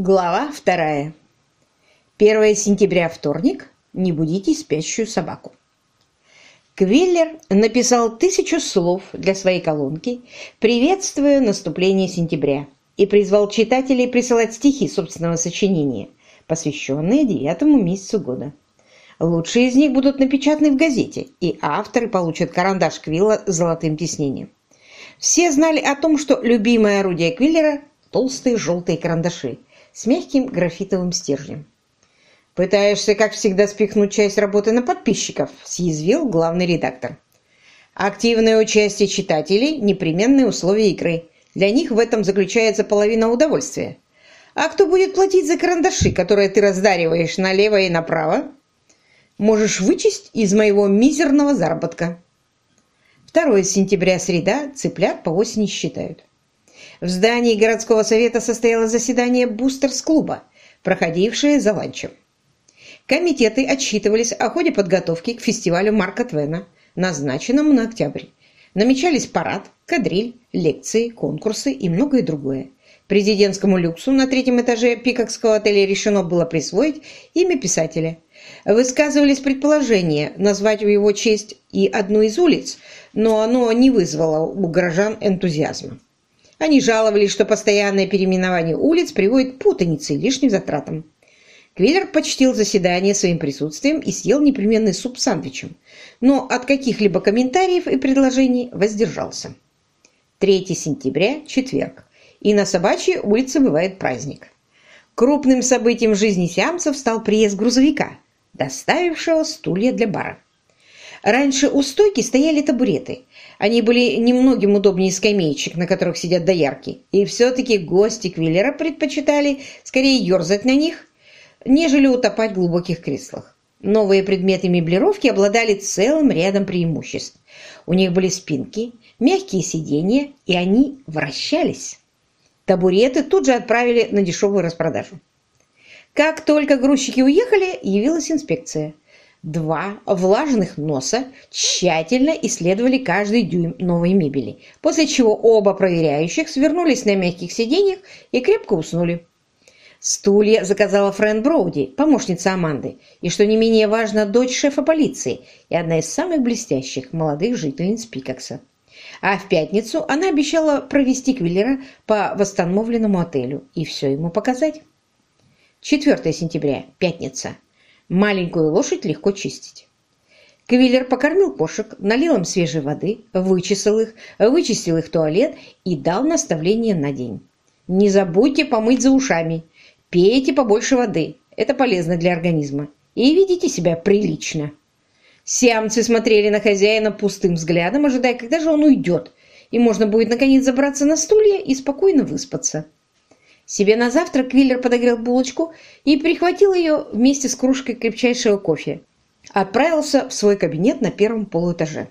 Глава вторая. 1 сентября, вторник. Не будите спящую собаку. Квиллер написал тысячу слов для своей колонки, приветствуя наступление сентября, и призвал читателей присылать стихи собственного сочинения, посвященные девятому месяцу года. Лучшие из них будут напечатаны в газете, и авторы получат карандаш Квилла с золотым тиснением. Все знали о том, что любимое орудие Квиллера – толстые желтые карандаши – с мягким графитовым стержнем. «Пытаешься, как всегда, спихнуть часть работы на подписчиков», – съязвил главный редактор. «Активное участие читателей – непременные условия игры. Для них в этом заключается половина удовольствия. А кто будет платить за карандаши, которые ты раздариваешь налево и направо? Можешь вычесть из моего мизерного заработка». 2 сентября, среда, цыплят по осени считают. В здании городского совета состоялось заседание бустерс-клуба, проходившее за ланчем. Комитеты отчитывались о ходе подготовки к фестивалю Марка Твена, назначенному на октябрь. Намечались парад, кадриль, лекции, конкурсы и многое другое. Президентскому люксу на третьем этаже Пикокского отеля решено было присвоить имя писателя. Высказывались предположения назвать в его честь и одну из улиц, но оно не вызвало у горожан энтузиазма. Они жаловались, что постоянное переименование улиц приводит к путанице и лишним затратам. Квиллер почтил заседание своим присутствием и съел непременный суп с сандвичем, но от каких-либо комментариев и предложений воздержался. 3 сентября, четверг, и на Собачьей улице бывает праздник. Крупным событием в жизни сиамцев стал приезд грузовика, доставившего стулья для бара. Раньше у стойки стояли табуреты. Они были немногим удобнее скамеечек, на которых сидят доярки. И все-таки гости Квиллера предпочитали скорее ерзать на них, нежели утопать в глубоких креслах. Новые предметы меблировки обладали целым рядом преимуществ. У них были спинки, мягкие сиденья, и они вращались. Табуреты тут же отправили на дешевую распродажу. Как только грузчики уехали, явилась инспекция – Два влажных носа тщательно исследовали каждый дюйм новой мебели, после чего оба проверяющих свернулись на мягких сиденьях и крепко уснули. Стулья заказала Фрэн Броуди, помощница Аманды, и, что не менее важно, дочь шефа полиции и одна из самых блестящих молодых жительниц Пикакса. А в пятницу она обещала провести Квиллера по восстановленному отелю и все ему показать. 4 сентября, пятница. Маленькую лошадь легко чистить. Квиллер покормил кошек, налил им свежей воды, вычесал их, вычистил их туалет и дал наставление на день. Не забудьте помыть за ушами. Пейте побольше воды. Это полезно для организма. И ведите себя прилично. Сиамцы смотрели на хозяина пустым взглядом, ожидая, когда же он уйдет, и можно будет наконец забраться на стулья и спокойно выспаться. Себе на завтрак Квиллер подогрел булочку и прихватил ее вместе с кружкой крепчайшего кофе. Отправился в свой кабинет на первом полуэтаже.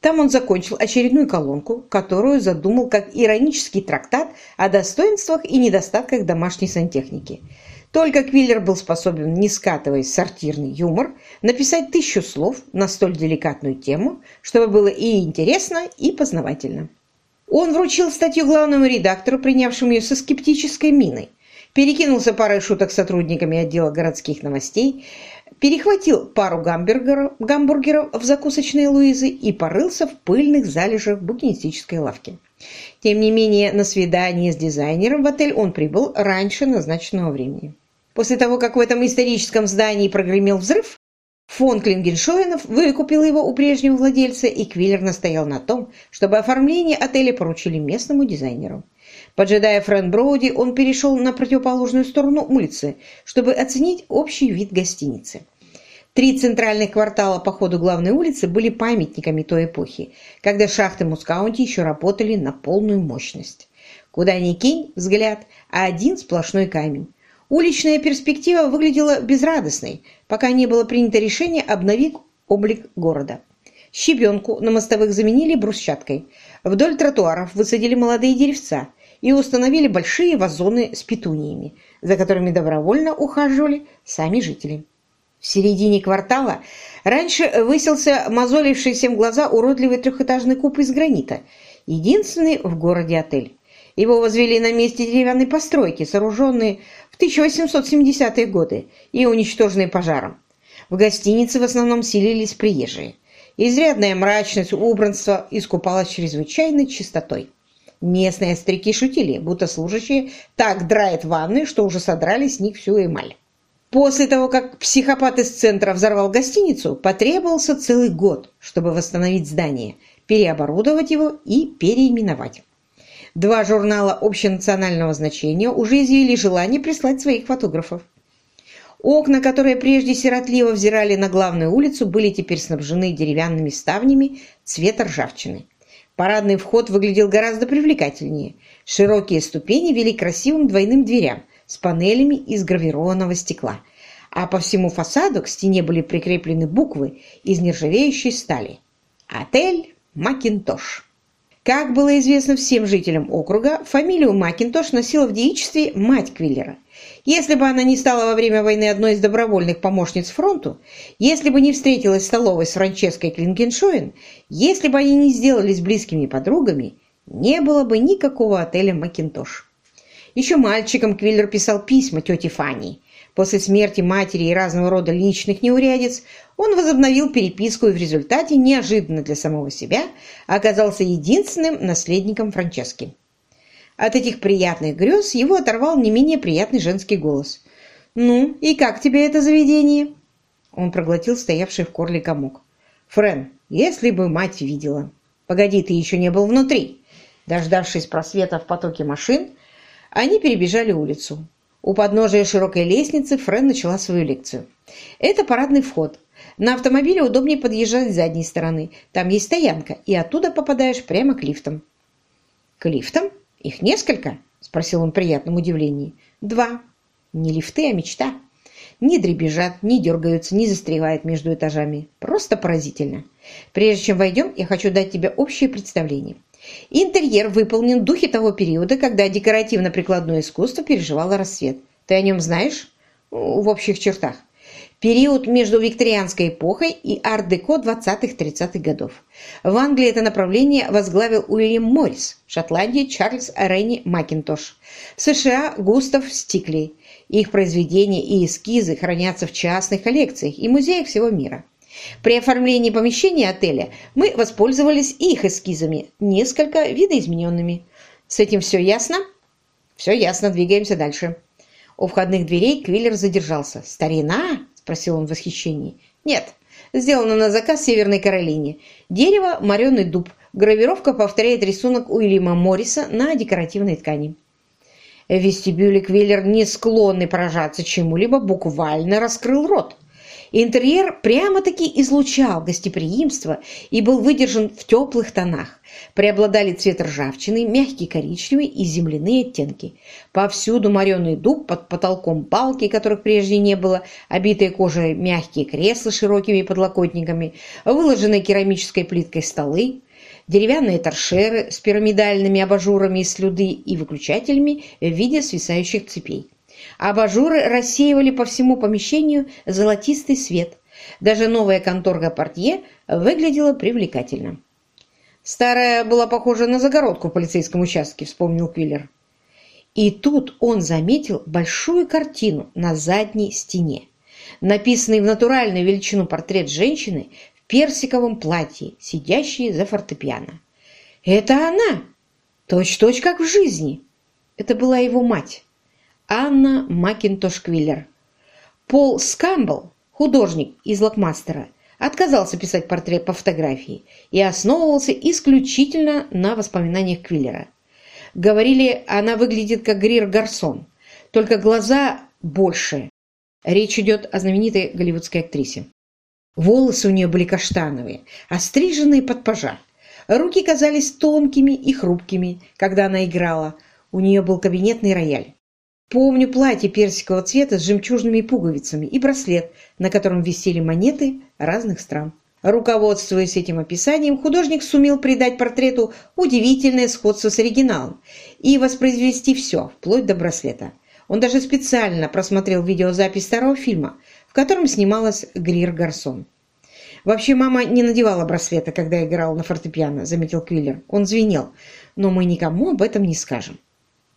Там он закончил очередную колонку, которую задумал как иронический трактат о достоинствах и недостатках домашней сантехники. Только Квиллер был способен, не скатываясь в сортирный юмор, написать тысячу слов на столь деликатную тему, чтобы было и интересно, и познавательно. Он вручил статью главному редактору, принявшему ее со скептической миной, перекинулся парой шуток с сотрудниками отдела городских новостей, перехватил пару гамбургеров, гамбургеров в закусочной Луизы и порылся в пыльных залежах букинистической лавки. Тем не менее, на свидание с дизайнером в отель он прибыл раньше назначенного времени. После того, как в этом историческом здании прогремел взрыв, Фон Клингеншоенов выкупил его у прежнего владельца, и Квиллер настоял на том, чтобы оформление отеля поручили местному дизайнеру. Поджидая Фрэн Броуди, он перешел на противоположную сторону улицы, чтобы оценить общий вид гостиницы. Три центральных квартала по ходу главной улицы были памятниками той эпохи, когда шахты Мускаунти еще работали на полную мощность. Куда ни кинь взгляд, а один сплошной камень. Уличная перспектива выглядела безрадостной, пока не было принято решение обновить облик города. Щебенку на мостовых заменили брусчаткой. Вдоль тротуаров высадили молодые деревца и установили большие вазоны с петуниями, за которыми добровольно ухаживали сами жители. В середине квартала раньше высился мозоливший в глаза уродливый трехэтажный куб из гранита, единственный в городе отель. Его возвели на месте деревянной постройки, сооруженной в 1870-е годы и уничтоженные пожаром. В гостинице в основном селились приезжие. Изрядная мрачность убранства искупалась чрезвычайной чистотой. Местные остряки шутили, будто служащие так драют ванны, что уже содрали с них всю эмаль. После того, как психопат из центра взорвал гостиницу, потребовался целый год, чтобы восстановить здание, переоборудовать его и переименовать. Два журнала общенационального значения уже изъявили желание прислать своих фотографов. Окна, которые прежде сиротливо взирали на главную улицу, были теперь снабжены деревянными ставнями цвета ржавчины. Парадный вход выглядел гораздо привлекательнее. Широкие ступени вели к красивым двойным дверям с панелями из гравированного стекла, а по всему фасаду к стене были прикреплены буквы из нержавеющей стали. «Отель Макинтош». Как было известно всем жителям округа, фамилию Макинтош носила в девичестве мать Квиллера. Если бы она не стала во время войны одной из добровольных помощниц фронту, если бы не встретилась в столовой с Франческой Клинкеншоен, если бы они не сделались близкими подругами, не было бы никакого отеля «Макинтош». Еще мальчиком Квиллер писал письма тете Фанни. После смерти матери и разного рода личных неурядиц он возобновил переписку и в результате, неожиданно для самого себя, оказался единственным наследником Франчески. От этих приятных грез его оторвал не менее приятный женский голос. «Ну, и как тебе это заведение?» Он проглотил стоявший в корле комок. «Френ, если бы мать видела!» «Погоди, ты еще не был внутри!» Дождавшись просвета в потоке машин, они перебежали улицу. У подножия широкой лестницы Френ начала свою лекцию. «Это парадный вход. На автомобиле удобнее подъезжать с задней стороны. Там есть стоянка, и оттуда попадаешь прямо к лифтам». «К лифтам?» «Их несколько?» – спросил он в приятном удивлении. «Два. Не лифты, а мечта. Не дребезжат, не дергаются, не застревают между этажами. Просто поразительно. Прежде чем войдем, я хочу дать тебе общее представление. Интерьер выполнен в духе того периода, когда декоративно-прикладное искусство переживало рассвет. Ты о нем знаешь? В общих чертах период между викторианской эпохой и арт-деко 20-30-х годов. В Англии это направление возглавил Уильям Моррис, в Шотландии Чарльз Ренни Макинтош, в США Густав Стикли. Их произведения и эскизы хранятся в частных коллекциях и музеях всего мира. При оформлении помещения отеля мы воспользовались их эскизами, несколько видоизмененными. С этим все ясно? Все ясно, двигаемся дальше. У входных дверей Квиллер задержался. «Старина!» спросил он в восхищении. «Нет, сделано на заказ в Северной Каролине. Дерево – мореный дуб. Гравировка повторяет рисунок Уильяма Морриса на декоративной ткани». В вестибюле Квиллер, не склонный поражаться чему-либо, буквально раскрыл рот. Интерьер прямо-таки излучал гостеприимство и был выдержан в теплых тонах. Преобладали цвет ржавчины, мягкий коричневый и земляные оттенки. Повсюду мореный дуб, под потолком балки, которых прежде не было, обитые кожей мягкие кресла с широкими подлокотниками, выложенные керамической плиткой столы, деревянные торшеры с пирамидальными абажурами из слюды и выключателями в виде свисающих цепей. Абажуры рассеивали по всему помещению золотистый свет. Даже новая конторка портье выглядела привлекательно. «Старая была похожа на загородку в полицейском участке», — вспомнил Квиллер. И тут он заметил большую картину на задней стене. Написанный в натуральную величину портрет женщины в персиковом платье, сидящей за фортепиано. «Это она! Точь-точь, как в жизни!» Это была его мать. Анна Макинтош-Квиллер. Пол Скамбл, художник из Локмастера, отказался писать портрет по фотографии и основывался исключительно на воспоминаниях Квиллера. Говорили, она выглядит как Грир Гарсон, только глаза больше. Речь идет о знаменитой голливудской актрисе. Волосы у нее были каштановые, остриженные под пожар. Руки казались тонкими и хрупкими, когда она играла. У нее был кабинетный рояль. Помню платье персикового цвета с жемчужными пуговицами и браслет, на котором висели монеты разных стран. Руководствуясь этим описанием, художник сумел придать портрету удивительное сходство с оригиналом и воспроизвести все, вплоть до браслета. Он даже специально просмотрел видеозапись старого фильма, в котором снималась Грир Гарсон. «Вообще мама не надевала браслета, когда играла на фортепиано», — заметил Квиллер. Он звенел. «Но мы никому об этом не скажем».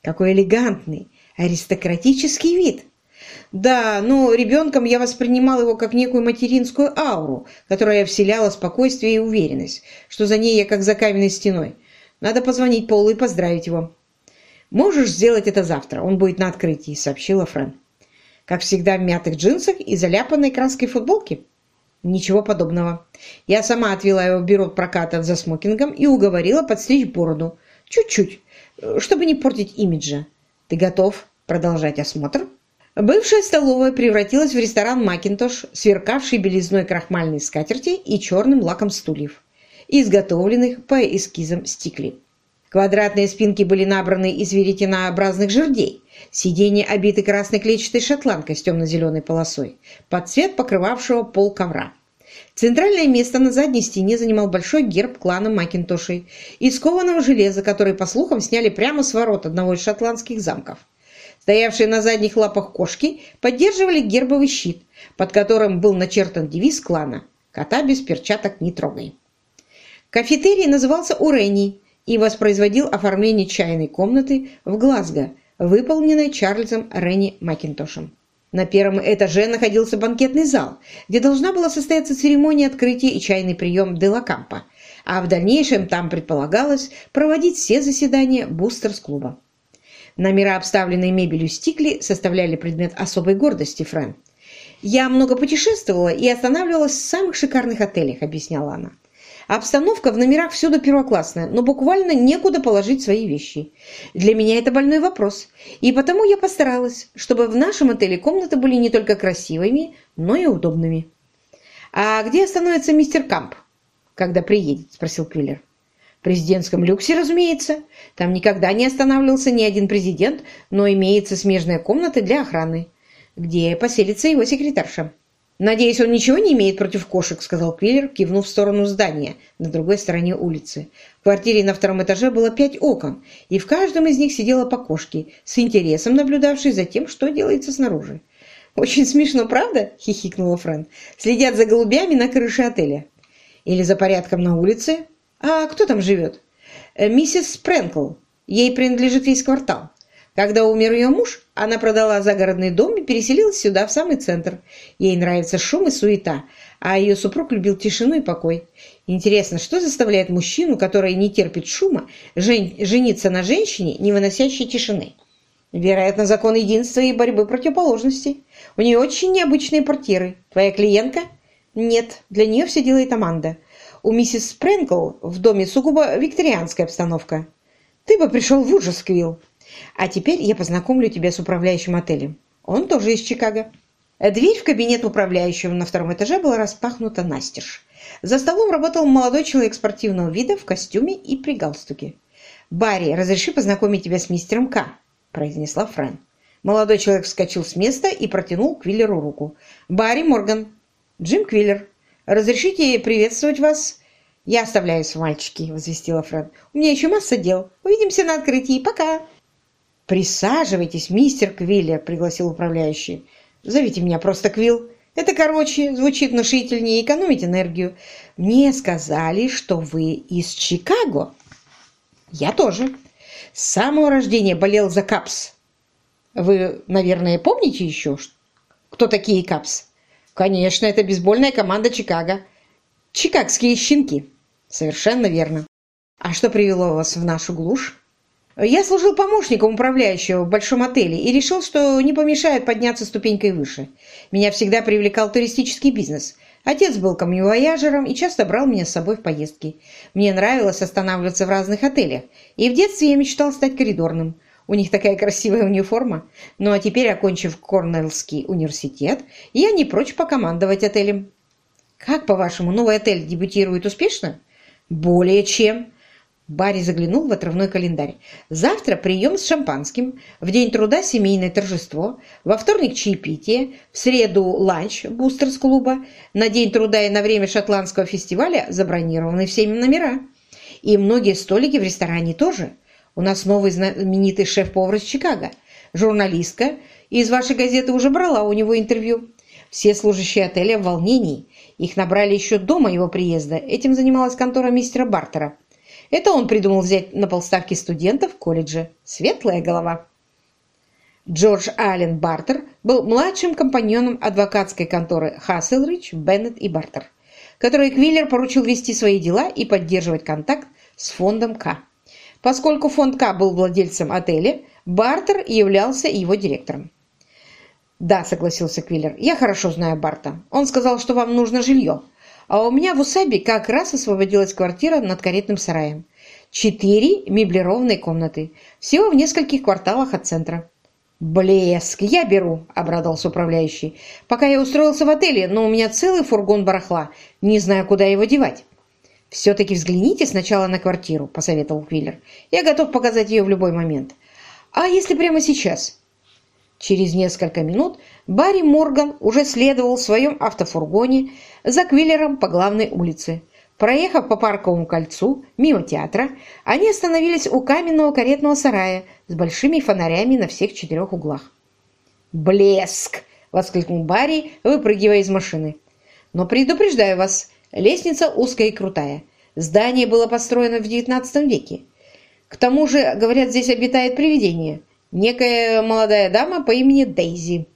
«Какой элегантный, аристократический вид. Да, но ребенком я воспринимал его как некую материнскую ауру, которая вселяла спокойствие и уверенность, что за ней я как за каменной стеной. Надо позвонить Полу и поздравить его. «Можешь сделать это завтра, он будет на открытии», — сообщила Фрэн. «Как всегда в мятых джинсах и заляпанной краской футболке?» «Ничего подобного. Я сама отвела его в бюро проката за смокингом и уговорила подстричь бороду. Чуть-чуть, чтобы не портить имиджа. Ты готов продолжать осмотр?» Бывшая столовая превратилась в ресторан «Макинтош», сверкавший белизной крахмальной скатерти и черным лаком стульев, изготовленных по эскизам стикли. Квадратные спинки были набраны из веретенообразных жердей, сиденья обиты красной клетчатой шотландкой с темно-зеленой полосой, под цвет покрывавшего пол ковра. Центральное место на задней стене занимал большой герб клана Макинтошей из кованого железа, который, по слухам, сняли прямо с ворот одного из шотландских замков. Стоявшие на задних лапах кошки поддерживали гербовый щит, под которым был начертан девиз клана «Кота без перчаток не трогай». Кафетерий назывался «Урени» и воспроизводил оформление чайной комнаты в Глазго, выполненной Чарльзом Ренни Макинтошем. На первом этаже находился банкетный зал, где должна была состояться церемония открытия и чайный прием Делакампа, а в дальнейшем там предполагалось проводить все заседания Бустерс-клуба. Номера, обставленные мебелью стикли, составляли предмет особой гордости Фрэн. «Я много путешествовала и останавливалась в самых шикарных отелях», — объясняла она. «Обстановка в номерах всюду первоклассная, но буквально некуда положить свои вещи. Для меня это больной вопрос, и потому я постаралась, чтобы в нашем отеле комнаты были не только красивыми, но и удобными». «А где остановится мистер Камп, когда приедет?» — спросил Квиллер президентском люксе, разумеется. Там никогда не останавливался ни один президент, но имеется смежная комната для охраны, где поселится его секретарша. «Надеюсь, он ничего не имеет против кошек», — сказал Квиллер, кивнув в сторону здания на другой стороне улицы. В квартире на втором этаже было пять окон, и в каждом из них сидела по кошке, с интересом наблюдавшей за тем, что делается снаружи. «Очень смешно, правда?» — хихикнула Фрэн. «Следят за голубями на крыше отеля. Или за порядком на улице, «А кто там живет?» «Миссис Спренкл. Ей принадлежит весь квартал. Когда умер ее муж, она продала загородный дом и переселилась сюда, в самый центр. Ей нравится шум и суета, а ее супруг любил тишину и покой. Интересно, что заставляет мужчину, который не терпит шума, жен... жениться на женщине, не выносящей тишины? Вероятно, закон единства и борьбы противоположностей. У нее очень необычные портьеры. Твоя клиентка? Нет, для нее все делает Аманда. У миссис Спренкл в доме сугубо викторианская обстановка. Ты бы пришел в ужас, Квилл. А теперь я познакомлю тебя с управляющим отелем. Он тоже из Чикаго. Дверь в кабинет управляющего на втором этаже была распахнута настежь. За столом работал молодой человек спортивного вида в костюме и при галстуке. «Барри, разреши познакомить тебя с мистером К», – произнесла Фрэн. Молодой человек вскочил с места и протянул Квиллеру руку. «Барри Морган. Джим Квиллер. «Разрешите приветствовать вас?» «Я оставляюсь, мальчики», — возвестила Фред. «У меня еще масса дел. Увидимся на открытии. Пока!» «Присаживайтесь, мистер Квиллер», — пригласил управляющий. «Зовите меня просто Квилл. Это короче, звучит внушительнее, экономить энергию. Мне сказали, что вы из Чикаго». «Я тоже. С самого рождения болел за Капс. Вы, наверное, помните еще, кто такие Капс?» Конечно, это бейсбольная команда Чикаго. Чикагские щенки. Совершенно верно. А что привело вас в нашу глушь? Я служил помощником управляющего в большом отеле и решил, что не помешает подняться ступенькой выше. Меня всегда привлекал туристический бизнес. Отец был камневояжером и часто брал меня с собой в поездки. Мне нравилось останавливаться в разных отелях, и в детстве я мечтал стать коридорным. У них такая красивая униформа. Ну а теперь, окончив Корнеллский университет, я не прочь покомандовать отелем. Как, по-вашему, новый отель дебютирует успешно? Более чем. Барри заглянул в отрывной календарь. Завтра прием с шампанским, в день труда семейное торжество, во вторник чаепитие, в среду ланч бустерс-клуба, на день труда и на время шотландского фестиваля забронированы всеми номера. И многие столики в ресторане тоже – у нас новый знаменитый шеф-повар из Чикаго. Журналистка из вашей газеты уже брала у него интервью. Все служащие отеля в волнении. Их набрали еще до моего приезда. Этим занималась контора мистера Бартера. Это он придумал взять на полставки студентов в колледже. Светлая голова. Джордж Аллен Бартер был младшим компаньоном адвокатской конторы Хасселрич, Беннет и Бартер, которой Квиллер поручил вести свои дела и поддерживать контакт с фондом К. Поскольку фонд К был владельцем отеля, Бартер являлся его директором. «Да», — согласился Квиллер, — «я хорошо знаю Барта. Он сказал, что вам нужно жилье. А у меня в усадьбе как раз освободилась квартира над каретным сараем. Четыре меблированные комнаты, всего в нескольких кварталах от центра». «Блеск! Я беру!» – обрадовался управляющий. «Пока я устроился в отеле, но у меня целый фургон барахла. Не знаю, куда его девать». «Все-таки взгляните сначала на квартиру», – посоветовал Квиллер. «Я готов показать ее в любой момент». «А если прямо сейчас?» Через несколько минут Барри Морган уже следовал в своем автофургоне за Квиллером по главной улице. Проехав по парковому кольцу, мимо театра, они остановились у каменного каретного сарая с большими фонарями на всех четырех углах. «Блеск!» — воскликнул Барри, выпрыгивая из машины. «Но предупреждаю вас, лестница узкая и крутая. Здание было построено в XIX веке. К тому же, говорят, здесь обитает привидение некая молодая дама по имени Дейзи.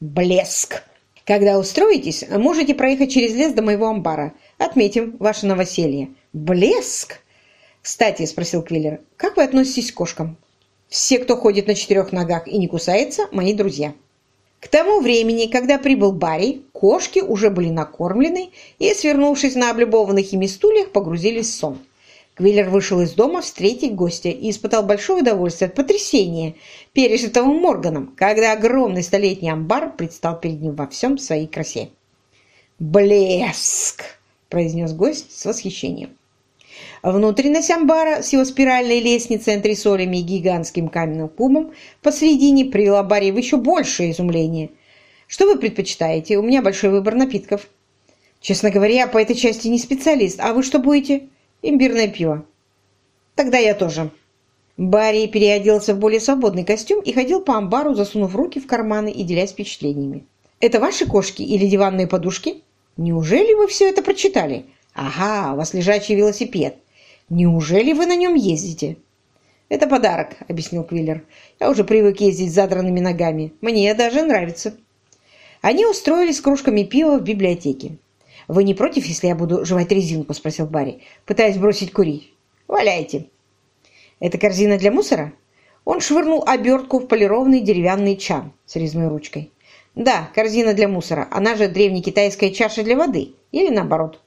Блеск! Когда устроитесь, можете проехать через лес до моего амбара. Отметим ваше новоселье. Блеск! Кстати, спросил Квиллер, как вы относитесь к кошкам? Все, кто ходит на четырех ногах и не кусается, мои друзья. К тому времени, когда прибыл Барри, кошки уже были накормлены и, свернувшись на облюбованных ими стульях, погрузились в сон. Квиллер вышел из дома встретить гостя и испытал большое удовольствие от потрясения, пережитого Морганом, когда огромный столетний амбар предстал перед ним во всем своей красе. «Блеск!» – произнес гость с восхищением. Внутренность амбара с его спиральной лестницей, антресолями и гигантским каменным кубом посредине привела Барри в еще большее изумление. «Что вы предпочитаете? У меня большой выбор напитков». «Честно говоря, я по этой части не специалист. А вы что будете?» Имбирное пиво. Тогда я тоже. Барри переоделся в более свободный костюм и ходил по амбару, засунув руки в карманы и делясь впечатлениями. «Это ваши кошки или диванные подушки? Неужели вы все это прочитали? Ага, у вас лежачий велосипед. Неужели вы на нем ездите?» «Это подарок», — объяснил Квиллер. «Я уже привык ездить с задранными ногами. Мне даже нравится». Они устроились с кружками пива в библиотеке. «Вы не против, если я буду жевать резинку?» – спросил Барри, пытаясь бросить курить. «Валяйте». «Это корзина для мусора?» Он швырнул обертку в полированный деревянный чан с резной ручкой. «Да, корзина для мусора. Она же древнекитайская чаша для воды. Или наоборот.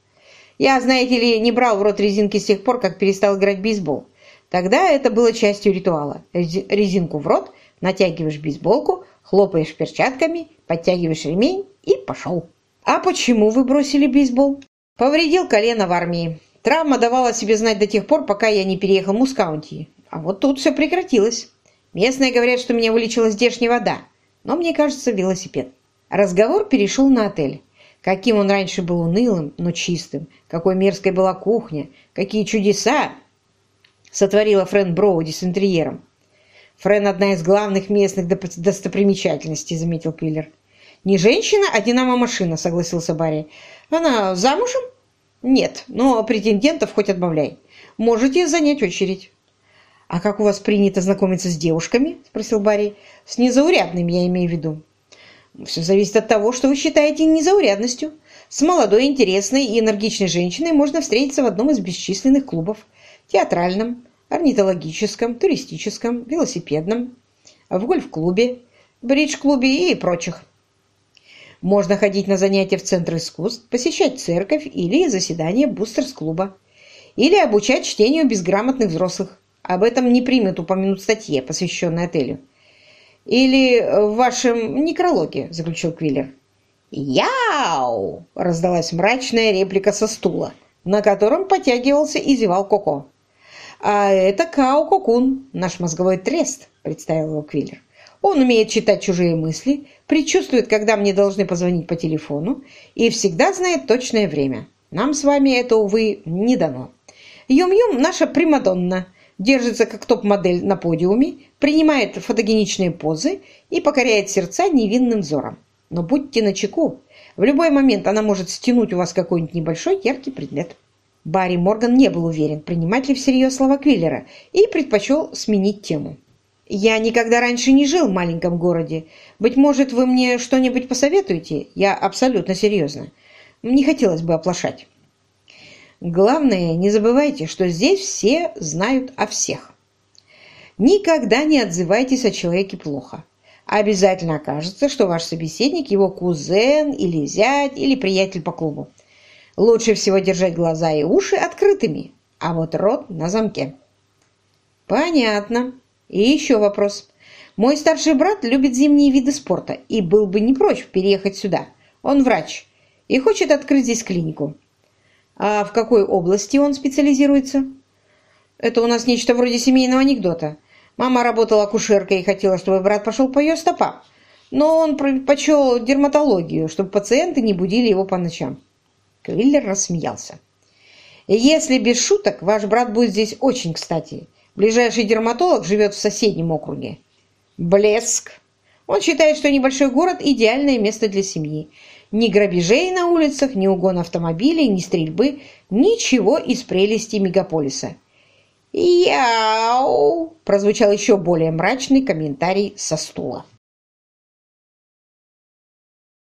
Я, знаете ли, не брал в рот резинки с тех пор, как перестал играть в бейсбол. Тогда это было частью ритуала. Резинку в рот, натягиваешь бейсболку, хлопаешь перчатками, подтягиваешь ремень и пошел». «А почему вы бросили бейсбол?» «Повредил колено в армии. Травма давала себе знать до тех пор, пока я не переехал в Мускаунти. А вот тут все прекратилось. Местные говорят, что меня вылечила здешняя вода, но мне кажется, велосипед». Разговор перешел на отель. Каким он раньше был унылым, но чистым, какой мерзкой была кухня, какие чудеса сотворила Френ Броуди с интерьером. Френ – одна из главных местных достопримечательностей, заметил Пиллер. «Не женщина, а динамо-машина», — согласился Барри. «Она замужем?» «Нет, но претендентов хоть отбавляй. Можете занять очередь». «А как у вас принято знакомиться с девушками?» — спросил Барри. «С незаурядными, я имею в виду». «Все зависит от того, что вы считаете незаурядностью. С молодой, интересной и энергичной женщиной можно встретиться в одном из бесчисленных клубов. Театральном, орнитологическом, туристическом, велосипедном, в гольф-клубе, бридж-клубе и прочих. Можно ходить на занятия в Центр искусств, посещать церковь или заседания бустерс-клуба. Или обучать чтению безграмотных взрослых. Об этом не примет упомянуть статье, посвященной отелю. «Или в вашем некрологе», – заключил Квиллер. «Яу!» – раздалась мрачная реплика со стула, на котором потягивался и зевал Коко. «А это Као Кокун, наш мозговой трест», – представил его Квиллер. Он умеет читать чужие мысли, предчувствует, когда мне должны позвонить по телефону и всегда знает точное время. Нам с вами это, увы, не дано. Юм-Юм наша Примадонна, держится как топ-модель на подиуме, принимает фотогеничные позы и покоряет сердца невинным взором. Но будьте начеку, в любой момент она может стянуть у вас какой-нибудь небольшой яркий предмет. Барри Морган не был уверен, принимать ли всерьез слова Квиллера, и предпочел сменить тему. Я никогда раньше не жил в маленьком городе. Быть может, вы мне что-нибудь посоветуете? Я абсолютно серьезно. Не хотелось бы оплошать. Главное, не забывайте, что здесь все знают о всех. Никогда не отзывайтесь о человеке плохо. Обязательно окажется, что ваш собеседник его кузен или зять или приятель по клубу. Лучше всего держать глаза и уши открытыми, а вот рот на замке. Понятно. И еще вопрос. Мой старший брат любит зимние виды спорта и был бы не прочь переехать сюда. Он врач и хочет открыть здесь клинику. А в какой области он специализируется? Это у нас нечто вроде семейного анекдота. Мама работала акушеркой и хотела, чтобы брат пошел по ее стопам. Но он предпочел дерматологию, чтобы пациенты не будили его по ночам. Квиллер рассмеялся. «Если без шуток, ваш брат будет здесь очень кстати. Ближайший дерматолог живет в соседнем округе». «Блеск!» Он считает, что небольшой город – идеальное место для семьи. Ни грабежей на улицах, ни угон автомобилей, ни стрельбы, ничего из прелести мегаполиса. «Яу!» – прозвучал еще более мрачный комментарий со стула.